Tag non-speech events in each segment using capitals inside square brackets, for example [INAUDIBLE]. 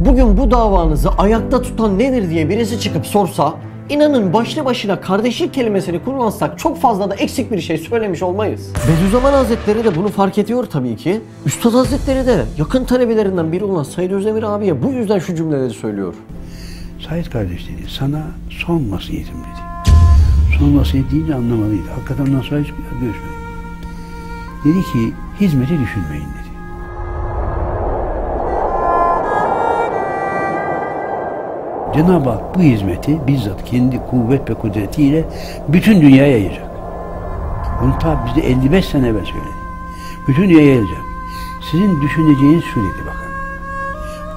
bugün bu davanızı ayakta tutan nedir diye birisi çıkıp sorsa İnanın başlı başına kardeşlik kelimesini kullansak çok fazla da eksik bir şey söylemiş olmayız. Bediüzzaman Hazretleri de bunu fark ediyor tabii ki. Üstad Hazretleri de yakın talebelerinden biri olan Said Özdemir abiye bu yüzden şu cümleleri söylüyor. Said kardeş dedi, sana son vasiyetim dedi. Son vasiyet deyince anlamalıydı. Hakikaten nasıl hiç görüşmedik. Dedi ki, hizmeti düşünmeyin dedi. Cenab-ı Hak bu hizmeti bizzat kendi kuvvet ve kudretiyle bütün dünyaya yayacak. Bunu ta bize 55 sene evvel söyledi. Bütün dünyaya yayacak. Sizin düşüneceğiniz dedi bakın.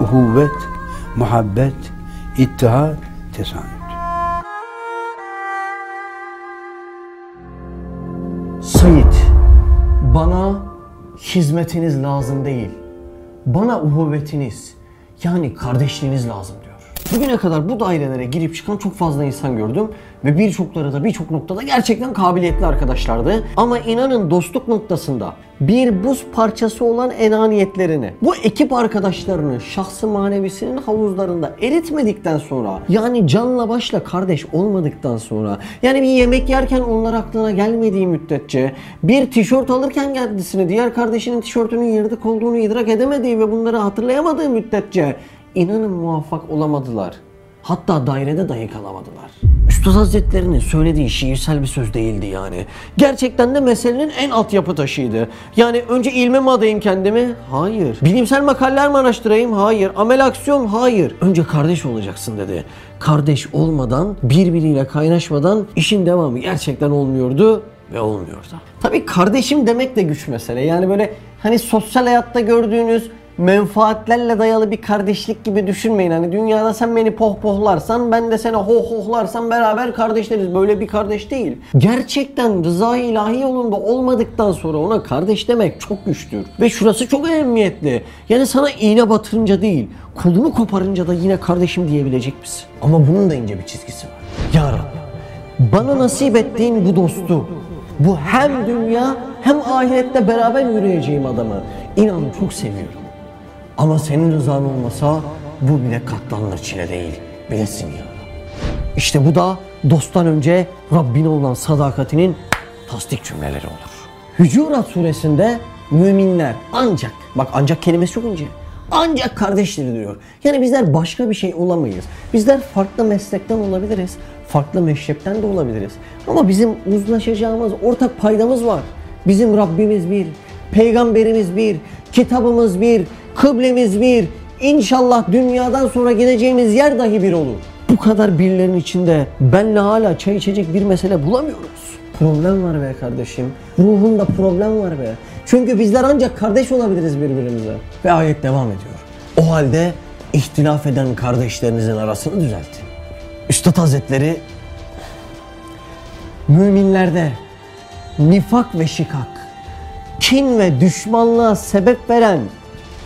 Uhuvvet, muhabbet, ittihat, tesanüt. Sayit, bana hizmetiniz lazım değil. Bana uhuvvetiniz, yani kardeşliğiniz lazım diyor. Bugüne kadar bu dairelere girip çıkan çok fazla insan gördüm ve birçokları da birçok noktada gerçekten kabiliyetli arkadaşlardı. Ama inanın dostluk noktasında bir buz parçası olan enaniyetlerini bu ekip arkadaşlarını şahsı manevisinin havuzlarında eritmedikten sonra yani canla başla kardeş olmadıktan sonra yani bir yemek yerken onlar aklına gelmediği müddetçe bir tişört alırken kendisini diğer kardeşinin tişörtünün yırtık olduğunu idrak edemediği ve bunları hatırlayamadığı müddetçe inanın muvaffak olamadılar. Hatta dairede dahi kalamadılar. Üstad Hazretleri'nin söylediği şiirsel bir söz değildi yani. Gerçekten de meselenin en altyapı taşıydı. Yani önce ilme mi adayım kendimi? Hayır. Bilimsel makaleler mi araştırayım? Hayır. Amel aksiyon? Hayır. Önce kardeş olacaksın dedi. Kardeş olmadan, birbiriyle kaynaşmadan işin devamı gerçekten olmuyordu ve olmuyordu. Tabii kardeşim demek de güç mesele. Yani böyle hani sosyal hayatta gördüğünüz menfaatlerle dayalı bir kardeşlik gibi düşünmeyin. Hani dünyada sen beni pohpohlarsan ben de seni hohohlarsam beraber kardeşleriz. Böyle bir kardeş değil. Gerçekten rıza ilahi yolunda olmadıktan sonra ona kardeş demek çok güçtür. Ve şurası çok önemliyetli. Yani sana iğne batırınca değil, kolunu koparınca da yine kardeşim diyebilecek misin? Ama bunun da ince bir çizgisi var. Ya Rabbi, bana nasip ettiğin bu dostu, bu hem dünya hem ahirette beraber yürüyeceğim adamı inan çok seviyorum. Ama senin rızan olmasa bu bile katlanılır çile değil. Bilesin ya. İşte bu da dosttan önce Rabbine olan sadakatinin tasdik cümleleri olur. Hücurat suresinde müminler ancak, bak ancak kelimesi çok ince. Ancak kardeşleri diyor. Yani bizler başka bir şey olamayız. Bizler farklı meslekten olabiliriz. Farklı meşrepten de olabiliriz. Ama bizim uzlaşacağımız ortak paydamız var. Bizim Rabbimiz bir, peygamberimiz bir, kitabımız bir, kıblemiz bir. İnşallah dünyadan sonra gideceğimiz yer dahi bir olur. Bu kadar birilerinin içinde benle hala çay içecek bir mesele bulamıyoruz. Problem var be kardeşim. Ruhunda problem var be. Çünkü bizler ancak kardeş olabiliriz birbirimize. Ve ayet devam ediyor. O halde ihtilaf eden kardeşlerinizin arasını düzeltin. Üstad Hazretleri müminlerde nifak ve şikak, kin ve düşmanlığa sebep veren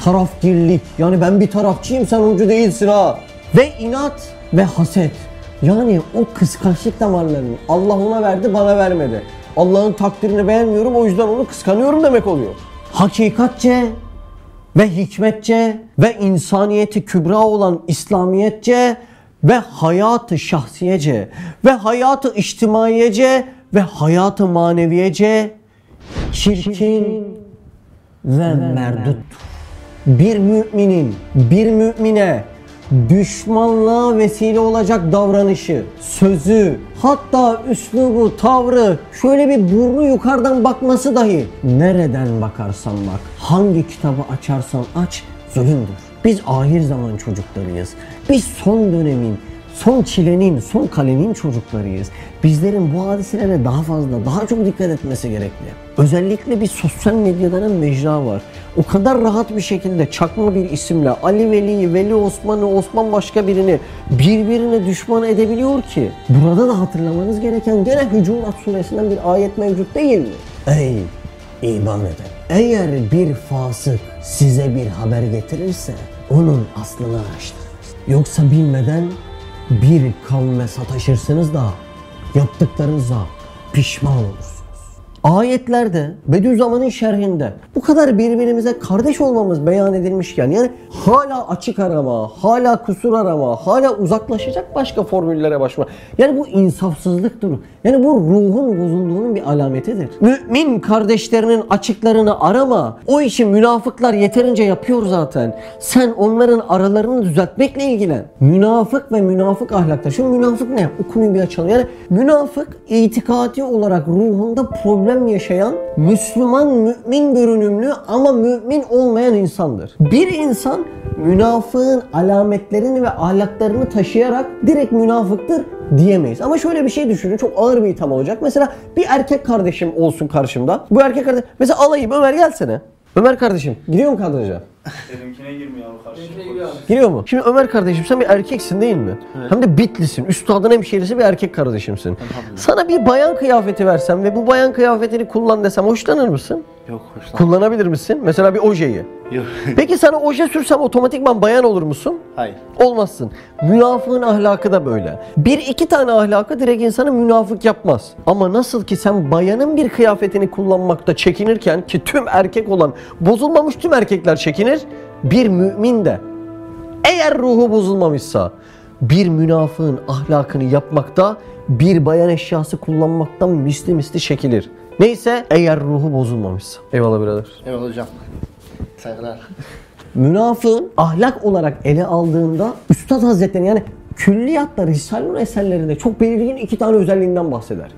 tarafgirlik yani ben bir tarafçıyım sen oncu değilsin ha ve inat ve haset yani o kıskançlık damarlarını Allah ona verdi bana vermedi. Allah'ın takdirini beğenmiyorum o yüzden onu kıskanıyorum demek oluyor. Hakikatçe ve hikmetçe ve insaniyeti kübra olan İslamiyetçe ve hayatı şahsiyece ve hayatı içtimaiyece ve hayatı maneviyece çirkin ve merduttur. Bir müminin bir mümine düşmanlığa vesile olacak davranışı, sözü, hatta üslubu, tavrı, şöyle bir burnu yukarıdan bakması dahi nereden bakarsan bak, hangi kitabı açarsan aç zulümdür. Biz ahir zaman çocuklarıyız. Biz son dönemin, son çilenin, son kalenin çocuklarıyız. Bizlerin bu hadiselere daha fazla, daha çok dikkat etmesi gerekli. Özellikle bir sosyal medyadan mecra var. O kadar rahat bir şekilde çakma bir isimle Ali Veli'yi, Veli Osman'ı, Osman başka birini birbirine düşman edebiliyor ki. Burada da hatırlamanız gereken gene Hücurat suresinden bir ayet mevcut değil mi? Ey iman eden. Eğer bir fasık size bir haber getirirse onun aslını araştırınız. Yoksa bilmeden bir kavme sataşırsınız da yaptıklarınıza pişman olursunuz. Ayetlerde, Bediüzzaman'ın şerhinde bu kadar birbirimize kardeş olmamız beyan edilmişken yani hala açık arama, hala kusur arama, hala uzaklaşacak başka formüllere başvurma. Yani bu insafsızlıktır. Yani bu ruhun bozulduğunun bir alametidir. Mümin kardeşlerinin açıklarını arama. O işi münafıklar yeterince yapıyor zaten. Sen onların aralarını düzeltmekle ilgilen. Münafık ve münafık ahlakta. Şimdi münafık ne? O bir açalım. Yani münafık itikadi olarak ruhunda problem yaşayan Müslüman mümin görünümlü ama mümin olmayan insandır. Bir insan münafığın alametlerini ve ahlaklarını taşıyarak direkt münafıktır diyemeyiz. Ama şöyle bir şey düşünün çok ağır bir itham olacak. Mesela bir erkek kardeşim olsun karşımda. Bu erkek kardeş mesela alayım Ömer gelsene. Ömer kardeşim gidiyor mu kadraja? Benimkine girmiyor abi karşı. Giriyor mu? Şimdi Ömer kardeşim sen bir erkeksin değil mi? Hem de Bitlisin. Üstadın hemşerisi bir erkek kardeşimsin. Sana bir bayan kıyafeti versem ve bu bayan kıyafetini kullan desem hoşlanır mısın? Yok hoşlan. Kullanabilir misin? Mesela bir ojeyi. Yok. [LAUGHS] Peki sana oje sürsem otomatikman bayan olur musun? Hayır. Olmazsın. Münafığın ahlakı da böyle. Bir iki tane ahlakı direkt insanı münafık yapmaz. Ama nasıl ki sen bayanın bir kıyafetini kullanmakta çekinirken ki tüm erkek olan bozulmamış tüm erkekler çekinir. Bir mümin de eğer ruhu bozulmamışsa bir münafığın ahlakını yapmakta bir bayan eşyası kullanmaktan misli misli çekilir. Neyse eğer ruhu bozulmamışsa. Eyvallah birader. Eyvallah hocam. Saygılar. Münafığın ahlak olarak ele aldığında Üstad Hazretleri yani külliyatta Risale-i Nur eserlerinde çok belirgin iki tane özelliğinden bahseder.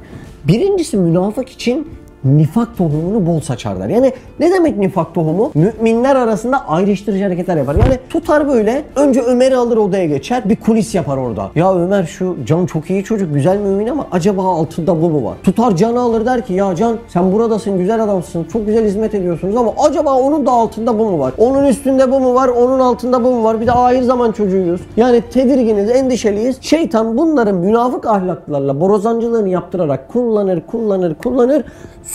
Birincisi münafık için nifak tohumunu bol saçarlar. Yani ne demek nifak tohumu? Müminler arasında ayrıştırıcı hareketler yapar. Yani tutar böyle önce Ömer'i alır odaya geçer bir kulis yapar orada. Ya Ömer şu Can çok iyi çocuk güzel mümin ama acaba altında bu mu var? Tutar Can'ı alır der ki ya Can sen buradasın güzel adamsın çok güzel hizmet ediyorsunuz ama acaba onun da altında bu mu var? Onun üstünde bu mu var? Onun altında bu mu var? Bir de ahir zaman çocuğuyuz. Yani tedirginiz, endişeliyiz. Şeytan bunların münafık ahlaklarla borazancılığını yaptırarak kullanır, kullanır, kullanır.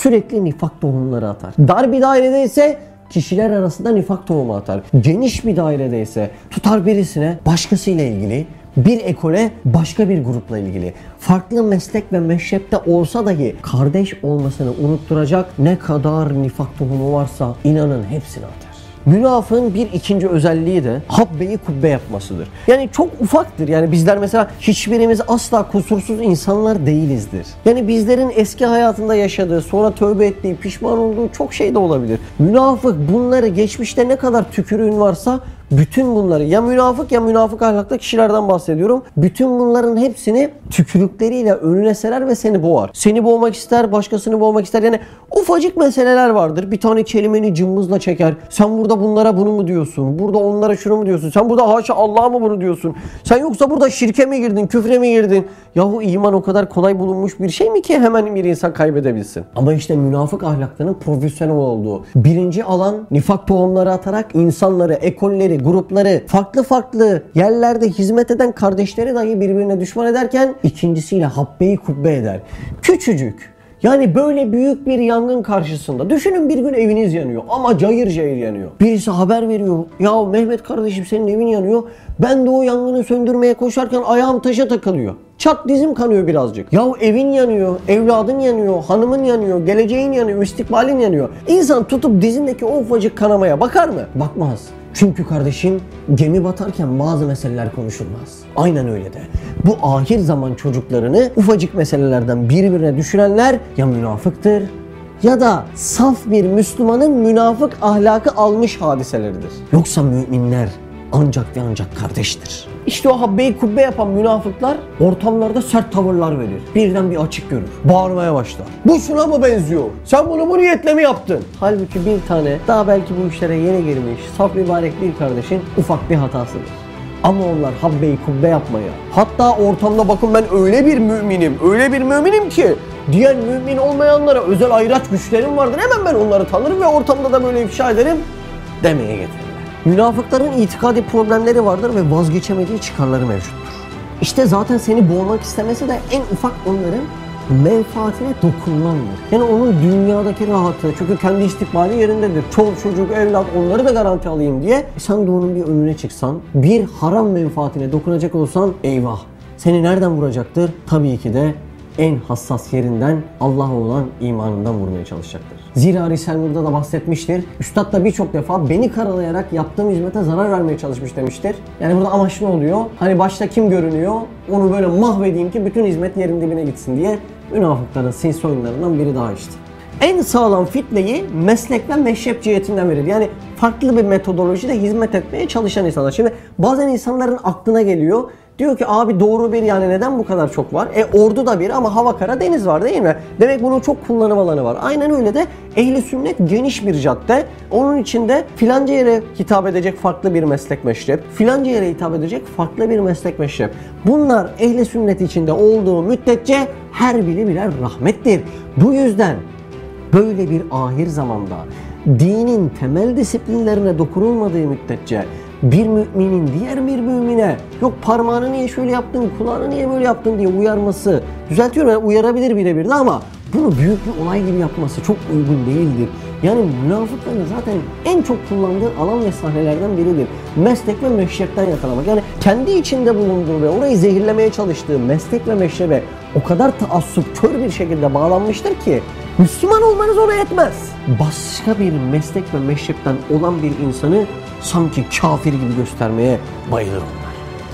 Sürekli nifak tohumları atar. Dar bir dairede ise kişiler arasında nifak tohumu atar. Geniş bir dairede ise tutar birisine başkasıyla ilgili bir ekole başka bir grupla ilgili farklı meslek ve meşrepte olsa dahi kardeş olmasını unutturacak ne kadar nifak tohumu varsa inanın hepsini atar. Münafığın bir ikinci özelliği de habbeyi kubbe yapmasıdır. Yani çok ufaktır. Yani bizler mesela hiçbirimiz asla kusursuz insanlar değilizdir. Yani bizlerin eski hayatında yaşadığı, sonra tövbe ettiği, pişman olduğu çok şey de olabilir. Münafık bunları geçmişte ne kadar tükürüğün varsa bütün bunları ya münafık ya münafık ahlakta kişilerden bahsediyorum. Bütün bunların hepsini tükürükleriyle önüne serer ve seni boğar. Seni boğmak ister, başkasını boğmak ister. Yani ufacık meseleler vardır. Bir tane kelimeni cımbızla çeker. Sen burada bunlara bunu mu diyorsun? Burada onlara şunu mu diyorsun? Sen burada haşa Allah'a mı bunu diyorsun? Sen yoksa burada şirke mi girdin, küfre mi girdin? Yahu iman o kadar kolay bulunmuş bir şey mi ki hemen bir insan kaybedebilsin? Ama işte münafık ahlaklarının profesyonel olduğu. Birinci alan nifak tohumları atarak insanları, ekolleri, grupları, farklı farklı yerlerde hizmet eden kardeşleri dahi birbirine düşman ederken ikincisiyle habbeyi kubbe eder. Küçücük. Yani böyle büyük bir yangın karşısında düşünün bir gün eviniz yanıyor ama cayır cayır yanıyor. Birisi haber veriyor. Ya Mehmet kardeşim senin evin yanıyor. Ben de o yangını söndürmeye koşarken ayağım taşa takılıyor. Çat dizim kanıyor birazcık. Ya evin yanıyor, evladın yanıyor, hanımın yanıyor, geleceğin yanıyor, istikbalin yanıyor. İnsan tutup dizindeki o ufacık kanamaya bakar mı? Bakmaz. Çünkü kardeşim gemi batarken bazı meseleler konuşulmaz. Aynen öyle de. Bu ahir zaman çocuklarını ufacık meselelerden birbirine düşürenler ya münafıktır ya da saf bir Müslümanın münafık ahlakı almış hadiseleridir. Yoksa müminler ancak ve ancak kardeştir. İşte o habbeyi kubbe yapan münafıklar ortamlarda sert tavırlar verir. Birden bir açık görür. Bağırmaya başlar. Bu şuna mı benziyor? Sen bunu bu niyetle mi yaptın? Halbuki bir tane daha belki bu işlere yeni girmiş saf mübarek bir kardeşin ufak bir hatasıdır. Ama onlar habbeyi kubbe yapmaya. Hatta ortamda bakın ben öyle bir müminim, öyle bir müminim ki diğer mümin olmayanlara özel ayraç güçlerim vardır. Hemen ben onları tanırım ve ortamda da böyle ifşa ederim demeye getirirler. Münafıkların itikadi problemleri vardır ve vazgeçemediği çıkarları mevcuttur. İşte zaten seni boğmak istemesi de en ufak onların menfaatine dokunmandır. Yani onun dünyadaki rahatı, çünkü kendi istikbali yerindedir. Çoluk çocuk, evlat onları da garanti alayım diye. Sen de onun bir önüne çıksan, bir haram menfaatine dokunacak olsan eyvah. Seni nereden vuracaktır? Tabii ki de en hassas yerinden Allah'a olan imanından vurmaya çalışacaktır. Zira Risale Nur'da da bahsetmiştir. Üstad da birçok defa beni karalayarak yaptığım hizmete zarar vermeye çalışmış demiştir. Yani burada amaç ne oluyor? Hani başta kim görünüyor? Onu böyle mahvedeyim ki bütün hizmet yerin dibine gitsin diye münafıkların sinsi oyunlarından biri daha işte. En sağlam fitneyi meslek ve meşrep cihetinden verir. Yani farklı bir metodolojide hizmet etmeye çalışan insanlar. Şimdi bazen insanların aklına geliyor. Diyor ki abi doğru bir yani neden bu kadar çok var? E ordu da bir ama hava kara deniz var değil mi? Demek bunun çok kullanım alanı var. Aynen öyle de ehli sünnet geniş bir cadde. Onun içinde filanca yere hitap edecek farklı bir meslek meşrep. Filanca yere hitap edecek farklı bir meslek meşrep. Bunlar ehli sünnet içinde olduğu müddetçe her biri birer rahmettir. Bu yüzden böyle bir ahir zamanda dinin temel disiplinlerine dokunulmadığı müddetçe bir müminin diğer bir mümine yok parmağını niye şöyle yaptın, kulağını niye böyle yaptın diye uyarması düzeltiyorum yani uyarabilir birebir de ama bunu büyük bir olay gibi yapması çok uygun değildir. Yani münafıkların zaten en çok kullandığı alan ve sahnelerden biridir. Meslek ve meşrepten yakalamak. Yani kendi içinde bulunduğu ve orayı zehirlemeye çalıştığı meslek ve meşrebe o kadar taassup, kör bir şekilde bağlanmıştır ki Müslüman olmanız ona yetmez. Başka bir meslek ve meşrepten olan bir insanı sanki kafir gibi göstermeye bayılır onlar.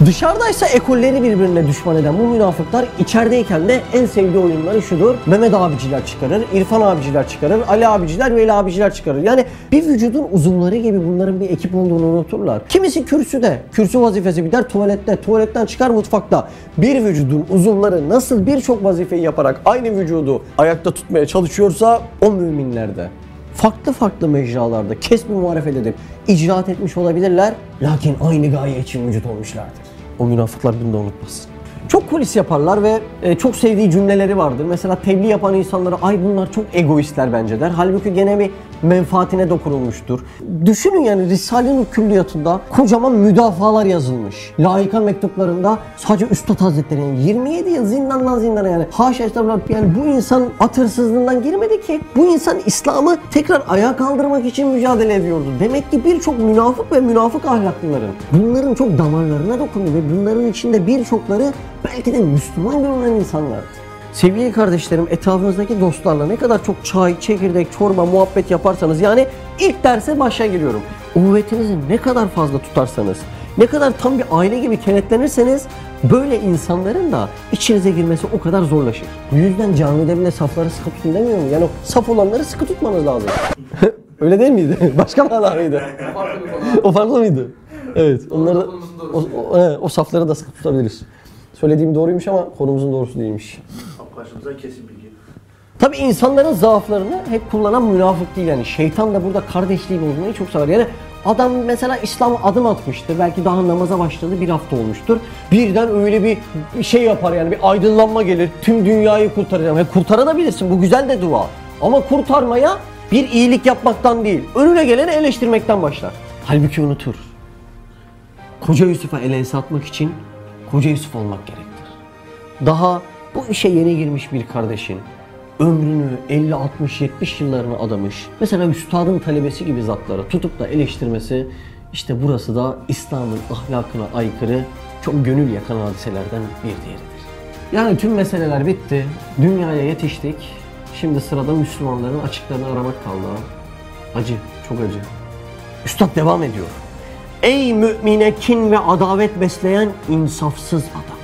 Dışarıdaysa ekolleri birbirine düşman eden bu münafıklar içerideyken de en sevdiği oyunları şudur. Mehmet abiciler çıkarır, İrfan abiciler çıkarır, Ali abiciler, Veli abiciler çıkarır. Yani bir vücudun uzunları gibi bunların bir ekip olduğunu unuturlar. Kimisi kürsüde, kürsü vazifesi biter tuvalette, tuvaletten çıkar mutfakta. Bir vücudun uzunları nasıl birçok vazifeyi yaparak aynı vücudu ayakta tutmaya çalışıyorsa o müminlerde farklı farklı mecralarda kesbi muharefet edip icraat etmiş olabilirler. Lakin aynı gaye için vücut olmuşlardır. O münafıklar bunu da unutmasın. Çok kulis yaparlar ve e, çok sevdiği cümleleri vardır. Mesela tebliğ yapan insanlara ay bunlar çok egoistler bence der. Halbuki gene bir menfaatine dokunulmuştur. Düşünün yani Risale-i Külliyatında kocaman müdafalar yazılmış. Layıkan mektuplarında sadece Üstad Hazretleri yani 27 yıl zindandan zindana yani. Haşa estağfurullah yani bu insan at hırsızlığından girmedi ki. Bu insan İslam'ı tekrar ayağa kaldırmak için mücadele ediyordu. Demek ki birçok münafık ve münafık ahlaklıların bunların çok damarlarına dokundu ve bunların içinde birçokları belki de Müslüman görünen insanlardı. Sevgili kardeşlerim etrafınızdaki dostlarla ne kadar çok çay, çekirdek, çorba, muhabbet yaparsanız yani ilk derse başa giriyorum. Uhuvvetinizi ne kadar fazla tutarsanız, ne kadar tam bir aile gibi kenetlenirseniz böyle insanların da içinize girmesi o kadar zorlaşır. Bu yüzden camide bile safları sıkı tutun demiyor mu? Yani o saf olanları sıkı tutmanız lazım. [LAUGHS] Öyle değil miydi? [LAUGHS] Başka mana mıydı? [LAUGHS] o farklı mıydı? Evet. Onları da, o, o, evet, o safları da sıkı tutabiliriz. Söylediğim doğruymuş ama konumuzun doğrusu değilmiş. Karşımıza kesin bilgi. Tabi insanların zaaflarını hep kullanan münafık değil yani. Şeytan da burada kardeşliği bozmayı çok sever. Yani adam mesela İslam adım atmıştır. Belki daha namaza başladı bir hafta olmuştur. Birden öyle bir şey yapar yani bir aydınlanma gelir. Tüm dünyayı kurtaracağım. Yani kurtarabilirsin bu güzel de dua. Ama kurtarmaya bir iyilik yapmaktan değil. Önüne geleni eleştirmekten başlar. Halbuki unutur. Koca Yusuf'a el ense atmak için Koca Yusuf olmak gerektir. Daha bu işe yeni girmiş bir kardeşin ömrünü 50 60 70 yıllarını adamış. Mesela üstadın talebesi gibi zatları tutup da eleştirmesi işte burası da İslam'ın ahlakına aykırı çok gönül yakan hadiselerden bir diğeridir. Yani tüm meseleler bitti. Dünyaya yetiştik. Şimdi sırada Müslümanların açıklarını aramak kaldı. Acı, çok acı. Üstad devam ediyor. Ey mümine kin ve adavet besleyen insafsız adam.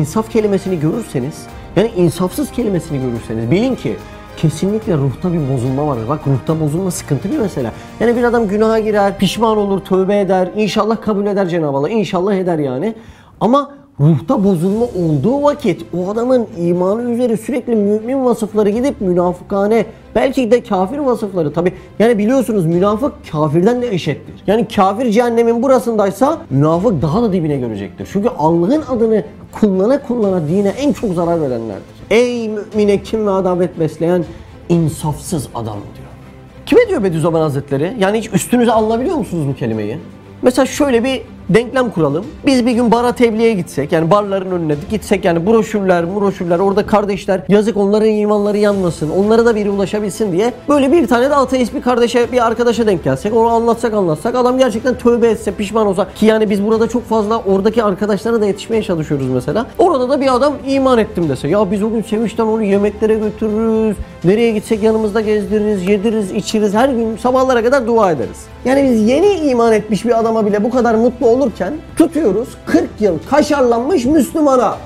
İnsaf kelimesini görürseniz, yani insafsız kelimesini görürseniz bilin ki kesinlikle ruhta bir bozulma vardır. Bak ruhta bozulma sıkıntı bir mesele. Yani bir adam günaha girer, pişman olur, tövbe eder, inşallah kabul eder Cenab-ı Allah, inşallah eder yani. Ama ruhta bozulma olduğu vakit o adamın imanı üzeri sürekli mümin vasıfları gidip münafıkane belki de kafir vasıfları tabi yani biliyorsunuz münafık kafirden de eşittir. Yani kafir cehennemin burasındaysa münafık daha da dibine görecektir. Çünkü Allah'ın adını kullana kullana dine en çok zarar verenlerdir. Ey mümine kim ve adavet besleyen insafsız adam diyor. Kime diyor Bediüzzaman Hazretleri? Yani hiç üstünüze alınabiliyor musunuz bu kelimeyi? Mesela şöyle bir denklem kuralım. Biz bir gün bara tebliğe gitsek yani barların önüne gitsek yani broşürler, broşürler orada kardeşler yazık onların imanları yanmasın. Onlara da biri ulaşabilsin diye böyle bir tane de ateist bir kardeşe bir arkadaşa denk gelsek onu anlatsak anlatsak adam gerçekten tövbe etse pişman olsa ki yani biz burada çok fazla oradaki arkadaşlara da yetişmeye çalışıyoruz mesela. Orada da bir adam iman ettim dese ya biz o gün sevinçten onu yemeklere götürürüz. Nereye gitsek yanımızda gezdiririz, yediririz, içiriz. Her gün sabahlara kadar dua ederiz. Yani biz yeni iman etmiş bir adama bile bu kadar mutlu olurken tutuyoruz 40 yıl kaşarlanmış Müslümana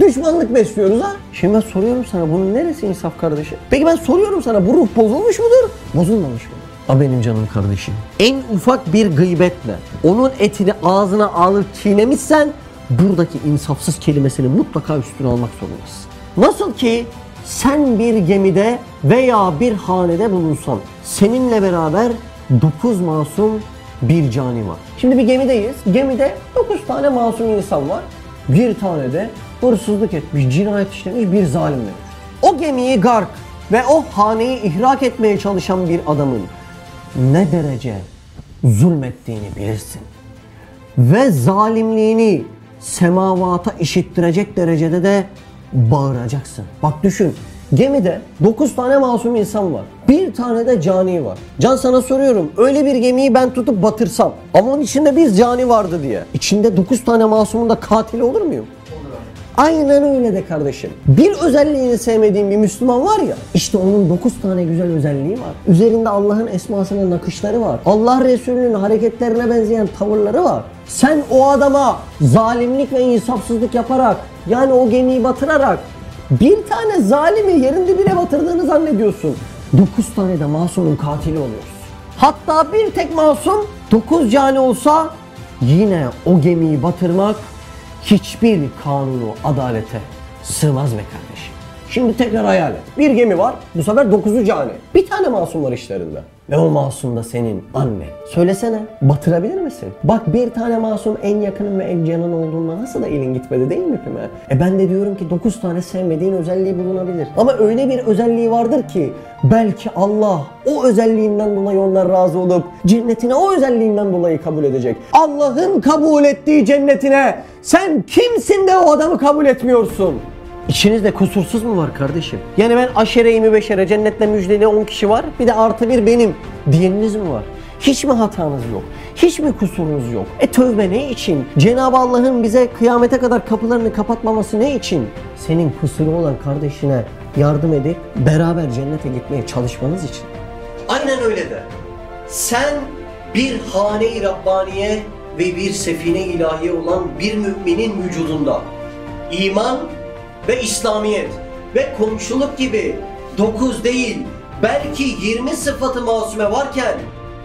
düşmanlık besliyoruz ha. Şimdi ben soruyorum sana bunun neresi insaf kardeşim? Peki ben soruyorum sana bu ruh bozulmuş mudur? Bozulmamış mıdır? A benim canım kardeşim. En ufak bir gıybetle onun etini ağzına alıp çiğnemişsen buradaki insafsız kelimesini mutlaka üstüne almak zorundasın. Nasıl ki sen bir gemide veya bir hanede bulunsan seninle beraber 9 masum bir cani var. Şimdi bir gemideyiz. Gemide 9 tane masum insan var. Bir tane de hırsızlık etmiş, cinayet işlemiş bir zalim mevcut. O gemiyi gark ve o haneyi ihrak etmeye çalışan bir adamın ne derece zulmettiğini bilirsin. Ve zalimliğini semavata işittirecek derecede de bağıracaksın. Bak düşün. Gemide 9 tane masum insan var. Bir tane de cani var. Can sana soruyorum. Öyle bir gemiyi ben tutup batırsam ama onun içinde bir cani vardı diye. İçinde 9 tane masumun da katili olur muyum? Aynen öyle de kardeşim. Bir özelliğini sevmediğim bir Müslüman var ya, işte onun 9 tane güzel özelliği var. Üzerinde Allah'ın esmasının nakışları var. Allah Resulü'nün hareketlerine benzeyen tavırları var. Sen o adama zalimlik ve insafsızlık yaparak, yani o gemiyi batırarak bir tane zalimi yerin dibine batırdığını zannediyorsun. 9 tane de masumun katili oluyorsun. Hatta bir tek masum 9 cani olsa yine o gemiyi batırmak hiçbir kanunu adalete sığmaz be kardeşim. Şimdi tekrar hayal et. Bir gemi var, bu sefer dokuzu cani. Bir tane masum var işlerinde. Ve o masum da senin anne. Söylesene, batırabilir misin? Bak bir tane masum en yakının ve en canın olduğunda nasıl da elin gitmedi değil mi Pime? E ben de diyorum ki 9 tane sevmediğin özelliği bulunabilir. Ama öyle bir özelliği vardır ki belki Allah o özelliğinden dolayı onlar razı olup cennetine o özelliğinden dolayı kabul edecek. Allah'ın kabul ettiği cennetine sen kimsin de o adamı kabul etmiyorsun? İçinizde kusursuz mu var kardeşim? Yani ben aşere-i mübeşere cennetle müjdeli 10 kişi var bir de artı bir benim diyeniniz mi var? Hiç mi hatanız yok? Hiç mi kusurunuz yok? E tövbe ne için? Cenab-ı Allah'ın bize kıyamete kadar kapılarını kapatmaması ne için? Senin kusuru olan kardeşine yardım edip beraber cennete gitmeye çalışmanız için. Aynen öyle de. Sen bir hane-i Rabbaniye ve bir sefine ilahiye olan bir müminin vücudunda iman ve İslamiyet ve komşuluk gibi 9 değil belki 20 sıfatı masume varken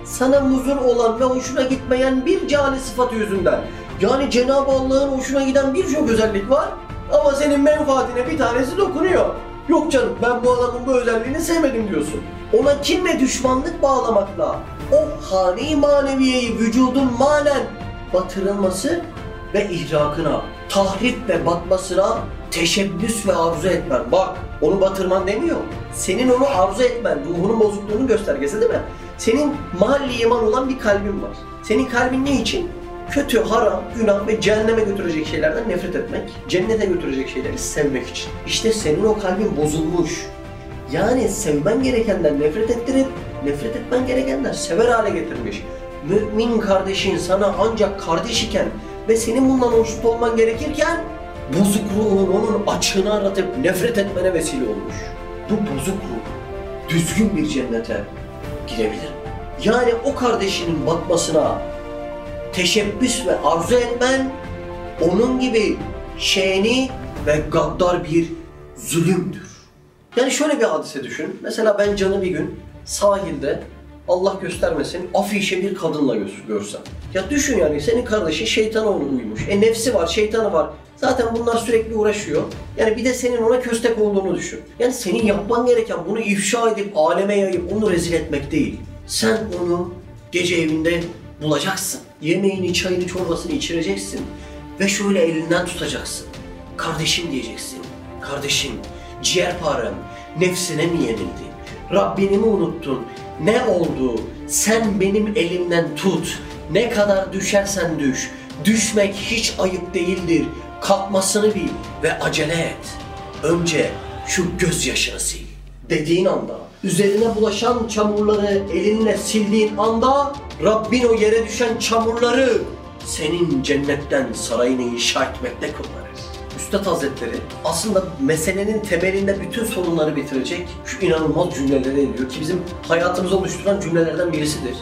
sana muzur olan ve hoşuna gitmeyen bir cani sıfatı yüzünden yani Cenab-ı Allah'ın hoşuna giden birçok özellik var ama senin menfaatine bir tanesi dokunuyor. Yok canım ben bu adamın bu özelliğini sevmedim diyorsun. Ona kin ve düşmanlık bağlamakla o hane-i maneviyeyi vücudun manen batırılması ve ihrakına, tahrip ve batmasına teşebbüs ve arzu etmen. Bak onu batırman demiyor. Senin onu arzu etmen, ruhunun bozukluğunun göstergesi değil mi? Senin mahalli iman olan bir kalbin var. Senin kalbin ne için? Kötü, haram, günah ve cehenneme götürecek şeylerden nefret etmek, cennete götürecek şeyleri sevmek için. İşte senin o kalbin bozulmuş. Yani sevmen gerekenden nefret ettirip, nefret etmen gerekenden sever hale getirmiş. Mümin kardeşin sana ancak kardeş iken ve senin bundan hoşnut olman gerekirken bozuk ruhun onun açığını aratıp nefret etmene vesile olmuş. Bu bozuk ruh düzgün bir cennete girebilir. Yani o kardeşinin batmasına teşebbüs ve arzu etmen onun gibi şeni ve gaddar bir zulümdür. Yani şöyle bir hadise düşün. Mesela ben canı bir gün sahilde Allah göstermesin afişe bir kadınla gö- görsem. Ya düşün yani senin kardeşin şeytana uymuş. E nefsi var, şeytanı var. Zaten bunlar sürekli uğraşıyor. Yani bir de senin ona köstek olduğunu düşün. Yani senin yapman gereken bunu ifşa edip aleme yayıp onu rezil etmek değil. Sen onu gece evinde bulacaksın. Yemeğini, çayını, çorbasını içireceksin. Ve şöyle elinden tutacaksın. Kardeşim diyeceksin. Kardeşim, ciğerparem, nefsine mi yenildin? Rabbini mi unuttun? Ne oldu? Sen benim elimden tut. Ne kadar düşersen düş. Düşmek hiç ayıp değildir. Kalkmasını bil ve acele et. Önce şu gözyaşını sil. Dediğin anda, üzerine bulaşan çamurları elinle sildiğin anda Rabbin o yere düşen çamurları senin cennetten sarayını inşa etmekte kullanır. Üstad Hazretleri aslında meselenin temelinde bütün sorunları bitirecek şu inanılmaz cümleleri ediyor ki bizim hayatımızı oluşturan cümlelerden birisidir.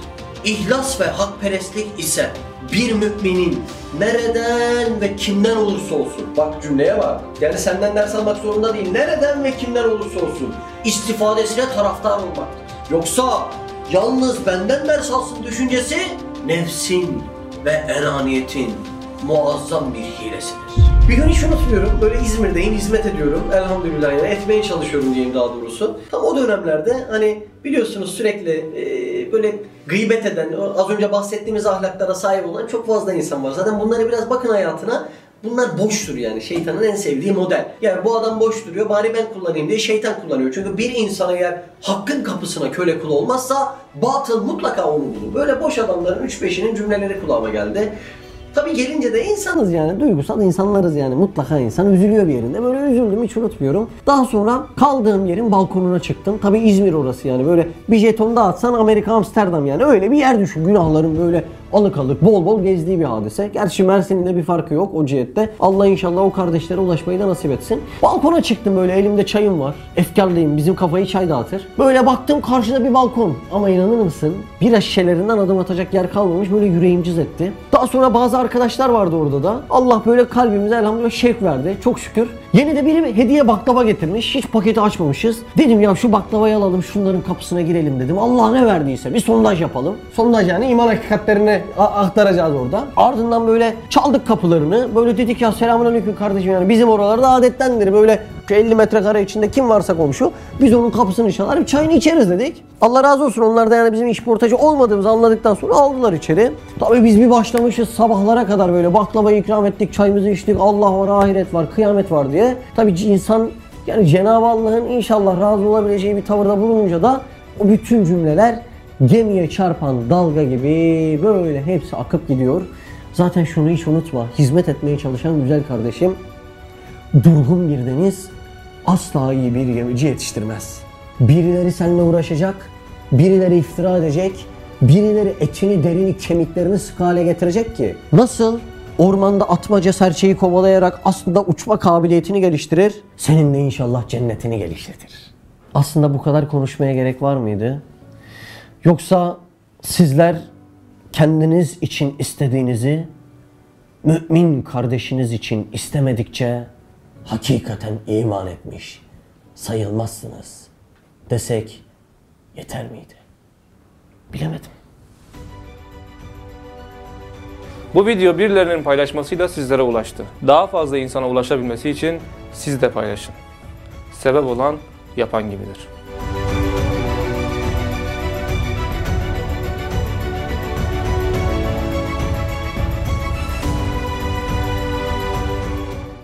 İhlas ve hakperestlik ise bir müminin nereden ve kimden olursa olsun bak cümleye bak yani senden ders almak zorunda değil nereden ve kimden olursa olsun istifadesine taraftar olmaktır. Yoksa yalnız benden ders alsın düşüncesi nefsin ve enaniyetin muazzam bir hilesidir. Bir gün hiç unutmuyorum. Böyle İzmir'deyim, hizmet ediyorum. Elhamdülillah yani etmeye çalışıyorum diyeyim daha doğrusu. Tam o dönemlerde hani biliyorsunuz sürekli e, böyle gıybet eden, az önce bahsettiğimiz ahlaklara sahip olan çok fazla insan var. Zaten bunları biraz bakın hayatına. Bunlar boştur yani şeytanın en sevdiği model. Yani bu adam boş duruyor bari ben kullanayım diye şeytan kullanıyor. Çünkü bir insan eğer hakkın kapısına köle kul olmazsa batıl mutlaka onu bulur. Böyle boş adamların 3-5'inin cümleleri kulağıma geldi. Tabii gelince de insanız yani duygusal insanlarız yani mutlaka insan üzülüyor bir yerinde. Böyle üzüldüm hiç unutmuyorum. Daha sonra kaldığım yerin balkonuna çıktım. Tabii İzmir orası yani böyle bir jeton dağıtsan Amerika Amsterdam yani öyle bir yer düşün. Günahların böyle alık alık bol bol gezdiği bir hadise. Gerçi Mersin'in de bir farkı yok o cihette. Allah inşallah o kardeşlere ulaşmayı da nasip etsin. Balkona çıktım böyle elimde çayım var. Efkarlıyım bizim kafayı çay dağıtır. Böyle baktım karşıda bir balkon. Ama inanır mısın? Bira şişelerinden adım atacak yer kalmamış böyle yüreğim cız etti. Daha sonra bazı arkadaşlar vardı orada da. Allah böyle kalbimize elhamdülillah şevk verdi. Çok şükür. Yeni de biri hediye baklava getirmiş. Hiç paketi açmamışız. Dedim ya şu baklavayı alalım şunların kapısına girelim dedim. Allah ne verdiyse bir sondaj yapalım. Sondaj yani iman hakikatlerini aktaracağız orada. Ardından böyle çaldık kapılarını. Böyle dedik ya selamünaleyküm kardeşim yani bizim oralarda adettendir böyle şu 50 metrekare içinde kim varsa komşu biz onun kapısını çalar bir çayını içeriz dedik. Allah razı olsun onlar da yani bizim işportacı olmadığımızı anladıktan sonra aldılar içeri. Tabii biz bir başlamışız sabahlara kadar böyle baklava ikram ettik, çayımızı içtik. Allah var, ahiret var, kıyamet var diye. Tabii insan yani Cenab-ı Allah'ın inşallah razı olabileceği bir tavırda bulununca da o bütün cümleler gemiye çarpan dalga gibi böyle hepsi akıp gidiyor. Zaten şunu hiç unutma. Hizmet etmeye çalışan güzel kardeşim durgun bir deniz asla iyi bir gemici yetiştirmez. Birileri seninle uğraşacak, birileri iftira edecek, birileri etini, derini, kemiklerini sık hale getirecek ki nasıl ormanda atmaca serçeyi kovalayarak aslında uçma kabiliyetini geliştirir, senin de inşallah cennetini geliştirir. Aslında bu kadar konuşmaya gerek var mıydı? Yoksa sizler kendiniz için istediğinizi mümin kardeşiniz için istemedikçe hakikaten iman etmiş sayılmazsınız desek yeter miydi? Bilemedim. Bu video birilerinin paylaşmasıyla sizlere ulaştı. Daha fazla insana ulaşabilmesi için siz de paylaşın. Sebep olan yapan gibidir.